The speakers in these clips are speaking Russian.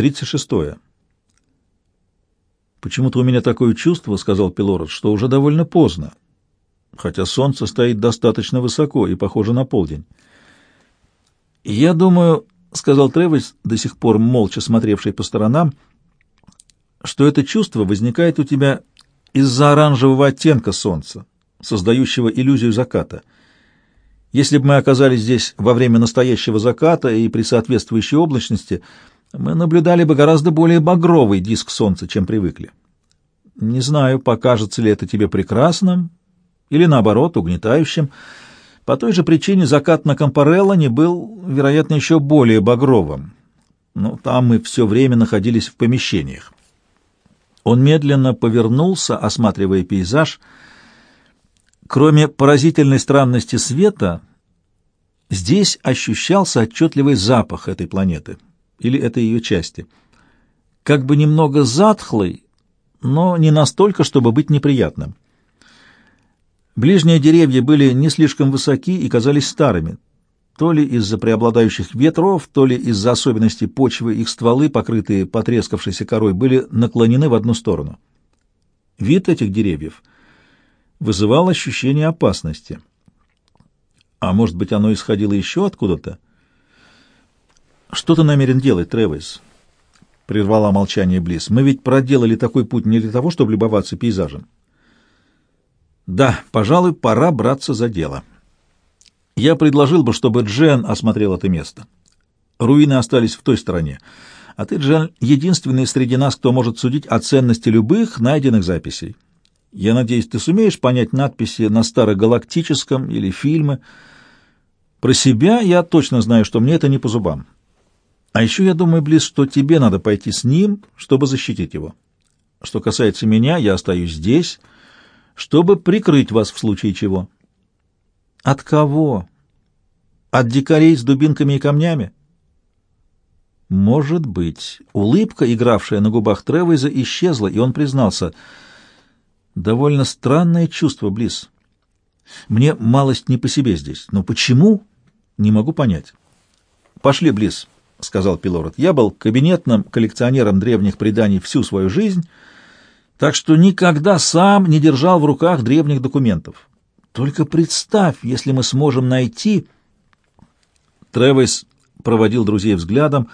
36. «Почему-то у меня такое чувство, — сказал Пилород, — что уже довольно поздно, хотя солнце стоит достаточно высоко и похоже на полдень». «Я думаю, — сказал Тревис, до сих пор молча смотревший по сторонам, — что это чувство возникает у тебя из-за оранжевого оттенка солнца, создающего иллюзию заката. Если бы мы оказались здесь во время настоящего заката и при соответствующей облачности — мы наблюдали бы гораздо более багровый диск Солнца, чем привыкли. Не знаю, покажется ли это тебе прекрасным или, наоборот, угнетающим. По той же причине закат на Компареллоне был, вероятно, еще более багровым. Но там мы все время находились в помещениях. Он медленно повернулся, осматривая пейзаж. Кроме поразительной странности света, здесь ощущался отчетливый запах этой планеты — или это ее части. Как бы немного затхлый, но не настолько, чтобы быть неприятным. Ближние деревья были не слишком высоки и казались старыми, то ли из-за преобладающих ветров, то ли из-за особенностей почвы, их стволы, покрытые потрескавшейся корой, были наклонены в одну сторону. Вид этих деревьев вызывал ощущение опасности. А может быть, оно исходило еще откуда-то? «Что ты намерен делать, Тревис?» — прервала молчание Близ. «Мы ведь проделали такой путь не для того, чтобы любоваться пейзажем». «Да, пожалуй, пора браться за дело. Я предложил бы, чтобы Джен осмотрел это место. Руины остались в той стороне, а ты, Джен, единственный среди нас, кто может судить о ценности любых найденных записей. Я надеюсь, ты сумеешь понять надписи на старогалактическом или фильмы. Про себя я точно знаю, что мне это не по зубам». А еще я думаю, Близ, что тебе надо пойти с ним, чтобы защитить его. Что касается меня, я остаюсь здесь, чтобы прикрыть вас в случае чего. От кого? От дикарей с дубинками и камнями? Может быть. Улыбка, игравшая на губах Тревойза, исчезла, и он признался. Довольно странное чувство, Близ. Мне малость не по себе здесь. Но почему? Не могу понять. Пошли, Близ. — сказал Пилород. — Я был кабинетным коллекционером древних преданий всю свою жизнь, так что никогда сам не держал в руках древних документов. Только представь, если мы сможем найти... Тревис проводил друзей взглядом.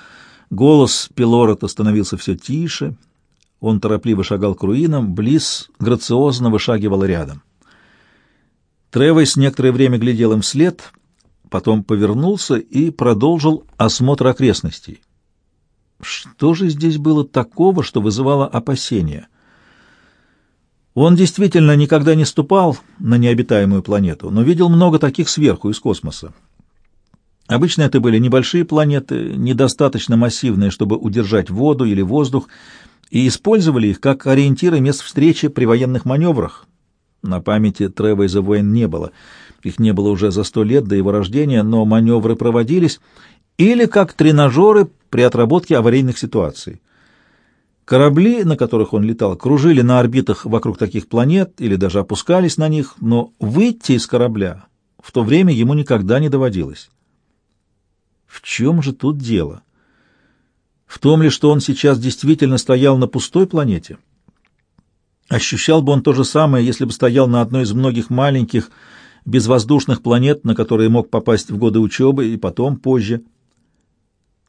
Голос Пилорота становился все тише. Он торопливо шагал к руинам, Близ грациозно вышагивал рядом. Тревис некоторое время глядел им вслед — потом повернулся и продолжил осмотр окрестностей. Что же здесь было такого, что вызывало опасения? Он действительно никогда не ступал на необитаемую планету, но видел много таких сверху, из космоса. Обычно это были небольшие планеты, недостаточно массивные, чтобы удержать воду или воздух, и использовали их как ориентиры мест встречи при военных маневрах. На памяти Тревейза войн не было — их не было уже за сто лет до его рождения, но маневры проводились, или как тренажеры при отработке аварийных ситуаций. Корабли, на которых он летал, кружили на орбитах вокруг таких планет или даже опускались на них, но выйти из корабля в то время ему никогда не доводилось. В чем же тут дело? В том ли, что он сейчас действительно стоял на пустой планете? Ощущал бы он то же самое, если бы стоял на одной из многих маленьких, безвоздушных планет, на которые мог попасть в годы учебы и потом, позже.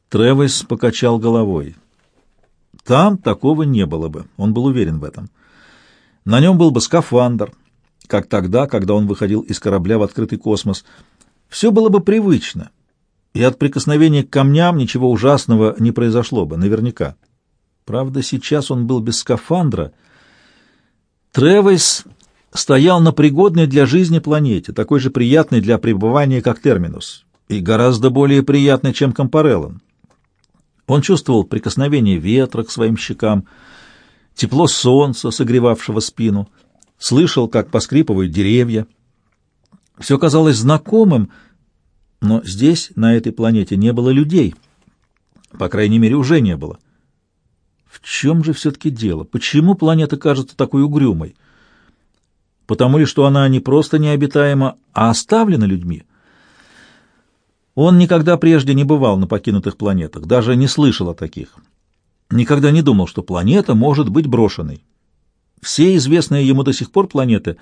Тревис покачал головой. Там такого не было бы, он был уверен в этом. На нем был бы скафандр, как тогда, когда он выходил из корабля в открытый космос. Все было бы привычно, и от прикосновения к камням ничего ужасного не произошло бы, наверняка. Правда, сейчас он был без скафандра. Тревис стоял на пригодной для жизни планете, такой же приятной для пребывания, как Терминус, и гораздо более приятной, чем Компареллон. Он чувствовал прикосновение ветра к своим щекам, тепло солнца, согревавшего спину, слышал, как поскрипывают деревья. Все казалось знакомым, но здесь, на этой планете, не было людей. По крайней мере, уже не было. В чем же все-таки дело? Почему планета кажется такой угрюмой? Потому ли, что она не просто необитаема, а оставлена людьми. Он никогда прежде не бывал на покинутых планетах, даже не слышал о таких. никогда не думал, что планета может быть брошенной. Все известные ему до сих пор планеты,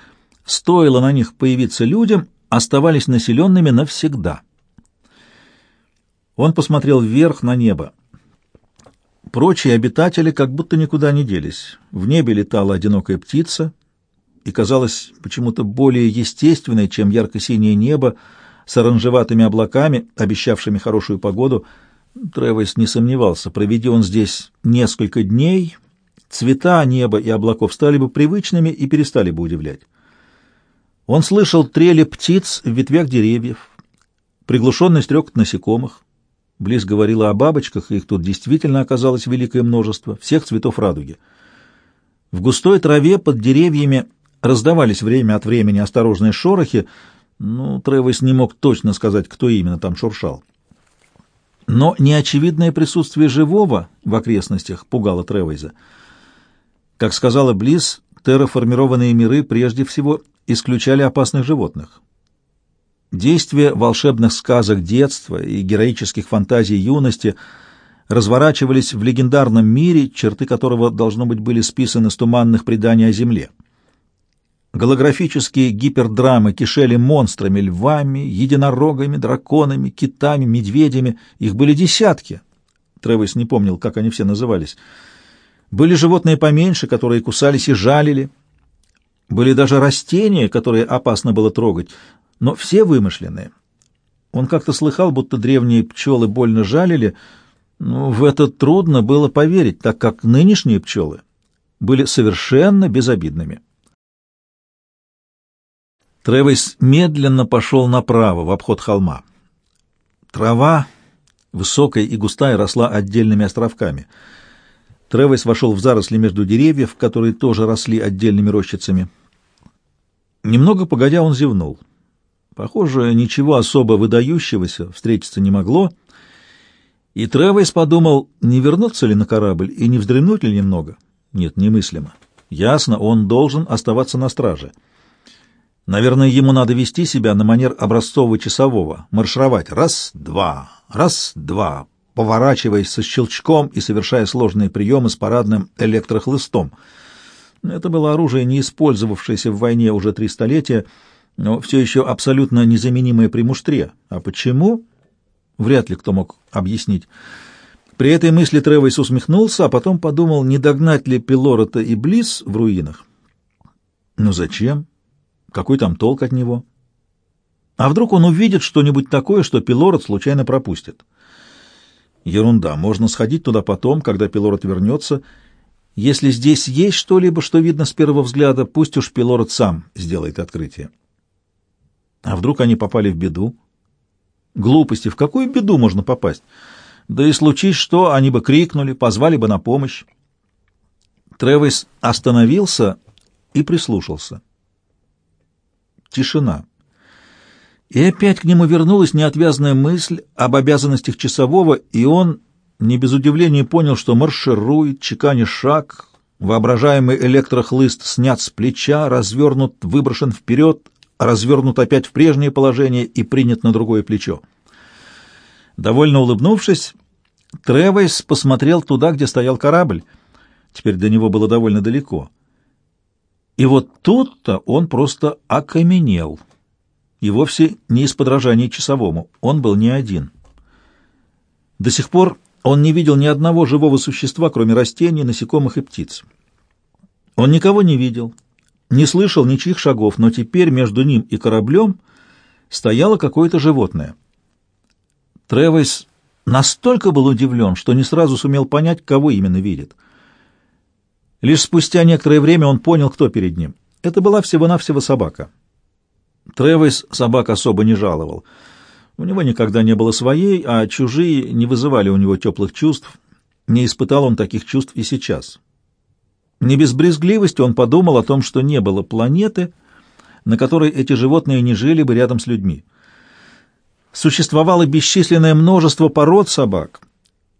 стоило на них появиться людям, оставались населенными навсегда. Он посмотрел вверх на небо. Прочие обитатели как будто никуда не делись. В небе летала одинокая птица и казалась почему-то более естественной, чем ярко-синее небо с оранжеватыми облаками, обещавшими хорошую погоду. Тревес не сомневался, проведи он здесь несколько дней, цвета неба и облаков стали бы привычными и перестали бы удивлять. Он слышал трели птиц в ветвях деревьев, приглушенный стрекот насекомых. Близ говорила о бабочках, их тут действительно оказалось великое множество, всех цветов радуги. В густой траве под деревьями раздавались время от времени осторожные шорохи, ну, Тревес не мог точно сказать, кто именно там шуршал. Но неочевидное присутствие живого в окрестностях пугало Тревейза. Как сказала Близ, терраформированные миры прежде всего исключали опасных животных. Действия волшебных сказок детства и героических фантазий юности разворачивались в легендарном мире, черты которого, должно быть, были списаны с туманных преданий о Земле. Голографические гипердрамы кишели монстрами, львами, единорогами, драконами, китами, медведями. Их были десятки. Тревес не помнил, как они все назывались. Были животные поменьше, которые кусались и жалили. Были даже растения, которые опасно было трогать, но все вымышленные. Он как-то слыхал, будто древние пчелы больно жалили, но в это трудно было поверить, так как нынешние пчелы были совершенно безобидными. Тревис медленно пошел направо, в обход холма. Трава, высокая и густая, росла отдельными островками — Тревес вошел в заросли между деревьев, которые тоже росли отдельными рощицами. Немного погодя, он зевнул. Похоже, ничего особо выдающегося встретиться не могло, и Тревес подумал, не вернуться ли на корабль и не вздремнуть ли немного. Нет, немыслимо. Ясно, он должен оставаться на страже. Наверное, ему надо вести себя на манер образцового часового, маршировать раз-два, раз-два, поворачиваясь со щелчком и совершая сложные приемы с парадным электрохлыстом. Это было оружие, не использовавшееся в войне уже три столетия, но все еще абсолютно незаменимое при муштре. А почему? Вряд ли кто мог объяснить. При этой мысли Тревойс усмехнулся, а потом подумал, не догнать ли Пилорота и Близ в руинах. Ну зачем? Какой там толк от него? А вдруг он увидит что-нибудь такое, что Пилорот случайно пропустит? Ерунда. Можно сходить туда потом, когда Пилород вернется. Если здесь есть что-либо, что видно с первого взгляда, пусть уж Пилород сам сделает открытие. А вдруг они попали в беду? Глупости. В какую беду можно попасть? Да и случись что, они бы крикнули, позвали бы на помощь. Тревис остановился и прислушался. Тишина. И опять к нему вернулась неотвязная мысль об обязанностях часового, и он не без удивления понял, что марширует, чеканя шаг, воображаемый электрохлыст снят с плеча, развернут, выброшен вперед, развернут опять в прежнее положение и принят на другое плечо. Довольно улыбнувшись, Тревойс посмотрел туда, где стоял корабль. Теперь до него было довольно далеко. И вот тут-то он просто окаменел — и вовсе не из подражания часовому. Он был не один. До сих пор он не видел ни одного живого существа, кроме растений, насекомых и птиц. Он никого не видел, не слышал ничьих шагов, но теперь между ним и кораблем стояло какое-то животное. Тревойс настолько был удивлен, что не сразу сумел понять, кого именно видит. Лишь спустя некоторое время он понял, кто перед ним. Это была всего-навсего собака. Тревис собак особо не жаловал. У него никогда не было своей, а чужие не вызывали у него теплых чувств. Не испытал он таких чувств и сейчас. Не без брезгливости он подумал о том, что не было планеты, на которой эти животные не жили бы рядом с людьми. Существовало бесчисленное множество пород собак,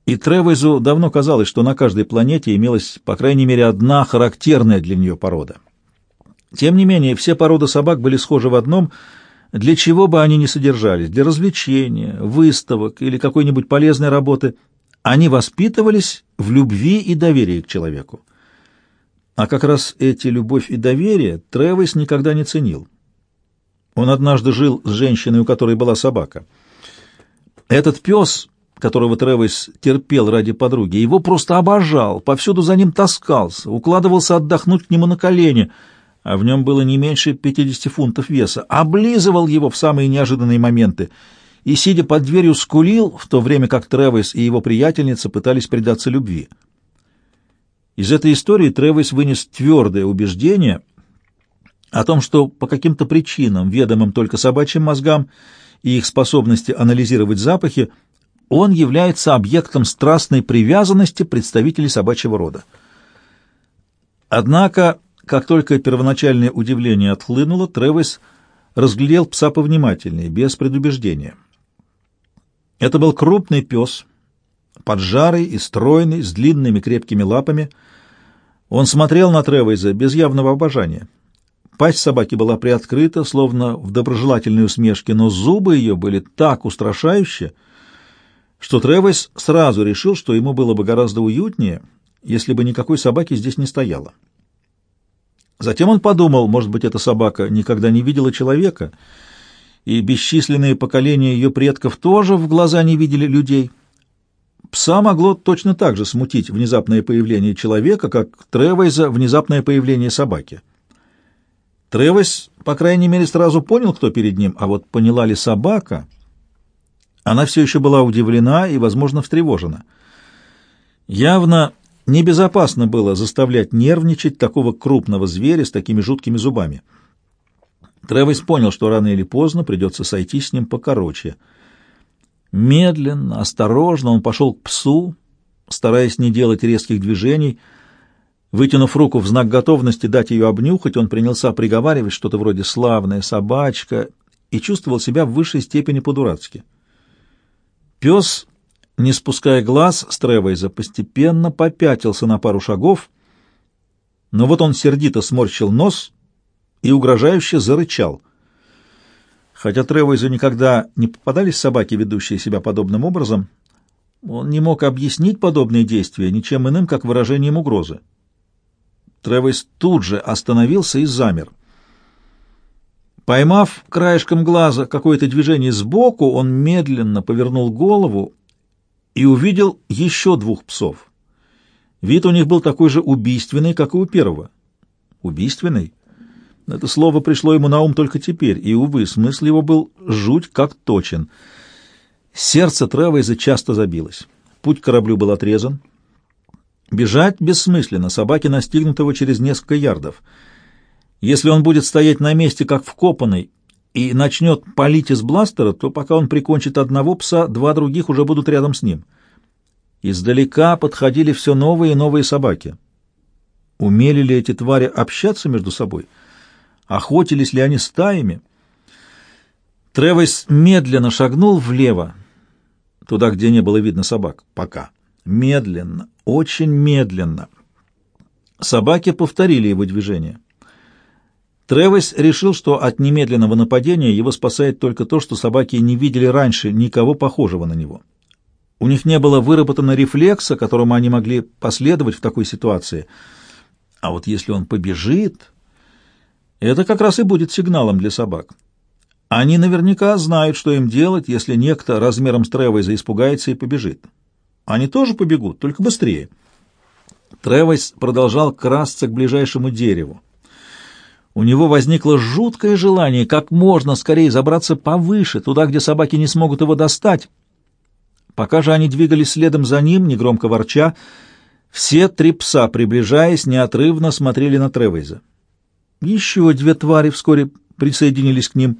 и Тревизу давно казалось, что на каждой планете имелась, по крайней мере, одна характерная для нее порода. Тем не менее, все породы собак были схожи в одном, для чего бы они ни содержались, для развлечения, выставок или какой-нибудь полезной работы, Они воспитывались в любви и доверии к человеку. А как раз эти любовь и доверие Тревис никогда не ценил. Он однажды жил с женщиной, у которой была собака. Этот пес, которого Тревис терпел ради подруги, его просто обожал, повсюду за ним таскался, укладывался отдохнуть к нему на колени, а в нем было не меньше 50 фунтов веса, облизывал его в самые неожиданные моменты — и, сидя под дверью, скулил, в то время как Тревис и его приятельница пытались предаться любви. Из этой истории Тревис вынес твердое убеждение о том, что по каким-то причинам, ведомым только собачьим мозгам и их способности анализировать запахи, он является объектом страстной привязанности представителей собачьего рода. Однако, как только первоначальное удивление отхлынуло, Тревис разглядел пса повнимательнее, без предубеждения. Это был крупный пес, поджарый и стройный, с длинными крепкими лапами. Он смотрел на Тревойза без явного обожания. Пасть собаки была приоткрыта, словно в доброжелательной усмешке, но зубы ее были так устрашающие, что Тревойс сразу решил, что ему было бы гораздо уютнее, если бы никакой собаки здесь не стояло. Затем он подумал, может быть, эта собака никогда не видела человека — и бесчисленные поколения ее предков тоже в глаза не видели людей. Пса могло точно так же смутить внезапное появление человека, как Тревойза внезапное появление собаки. Тревойс, по крайней мере, сразу понял, кто перед ним, а вот поняла ли собака, она все еще была удивлена и, возможно, встревожена. Явно небезопасно было заставлять нервничать такого крупного зверя с такими жуткими зубами. Тревис понял, что рано или поздно придется сойти с ним покороче. Медленно, осторожно он пошел к псу, стараясь не делать резких движений. Вытянув руку в знак готовности дать ее обнюхать, он принялся приговаривать что-то вроде «славная собачка» и чувствовал себя в высшей степени по-дурацки. Пес, не спуская глаз с Тревейза, постепенно попятился на пару шагов, но вот он сердито сморщил нос и угрожающе зарычал. Хотя Тревойзу никогда не попадались собаки, ведущие себя подобным образом, он не мог объяснить подобные действия ничем иным, как выражением угрозы. Тревойс тут же остановился и замер. Поймав краешком глаза какое-то движение сбоку, он медленно повернул голову и увидел еще двух псов. Вид у них был такой же убийственный, как и у первого. Убийственный? Это слово пришло ему на ум только теперь, и, увы, смысл его был жуть как точен. Сердце Тревейза часто забилось. Путь к кораблю был отрезан. Бежать бессмысленно, собаки настигнут его через несколько ярдов. Если он будет стоять на месте, как вкопанный, и начнет палить из бластера, то пока он прикончит одного пса, два других уже будут рядом с ним. Издалека подходили все новые и новые собаки. Умели ли эти твари общаться между собой? — Охотились ли они стаями? Тревес медленно шагнул влево, туда, где не было видно собак. Пока. Медленно, очень медленно. Собаки повторили его движение. Тревес решил, что от немедленного нападения его спасает только то, что собаки не видели раньше никого похожего на него. У них не было выработано рефлекса, которому они могли последовать в такой ситуации. А вот если он побежит, это как раз и будет сигналом для собак. Они наверняка знают, что им делать, если некто размером с Тревойза испугается и побежит. Они тоже побегут, только быстрее. Тревойс продолжал красться к ближайшему дереву. У него возникло жуткое желание как можно скорее забраться повыше, туда, где собаки не смогут его достать. Пока же они двигались следом за ним, негромко ворча, все три пса, приближаясь, неотрывно смотрели на Тревейза. Еще две твари вскоре присоединились к ним.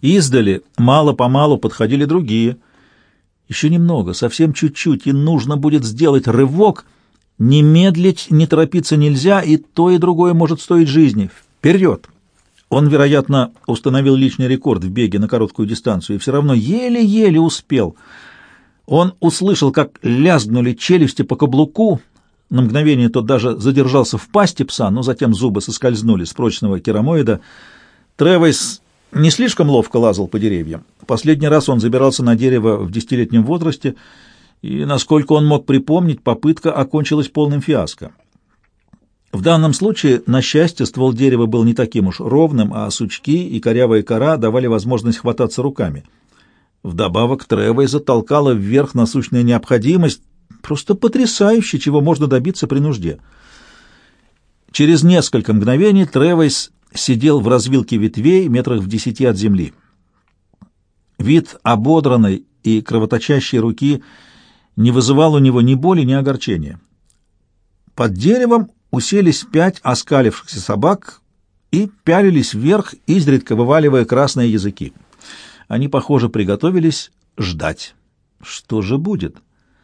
Издали мало-помалу подходили другие. Еще немного, совсем чуть-чуть, и нужно будет сделать рывок. Не медлить, не торопиться нельзя, и то, и другое может стоить жизни. Вперед! Он, вероятно, установил личный рекорд в беге на короткую дистанцию и все равно еле-еле успел. Он услышал, как лязгнули челюсти по каблуку, на мгновение тот даже задержался в пасти пса, но затем зубы соскользнули с прочного керамоида. Тревис не слишком ловко лазал по деревьям. Последний раз он забирался на дерево в десятилетнем возрасте и, насколько он мог припомнить, попытка окончилась полным фиаско. В данном случае, на счастье, ствол дерева был не таким уж ровным, а сучки и корявая кора давали возможность хвататься руками. Вдобавок Тревой затолкала вверх насущная необходимость, просто потрясающе, чего можно добиться при нужде. Через несколько мгновений Тревойс сидел в развилке ветвей метрах в десяти от земли. Вид ободранной и кровоточащей руки не вызывал у него ни боли, ни огорчения. Под деревом уселись пять оскалившихся собак и пялились вверх, изредка вываливая красные языки. Они, похоже, приготовились ждать. Что же будет? —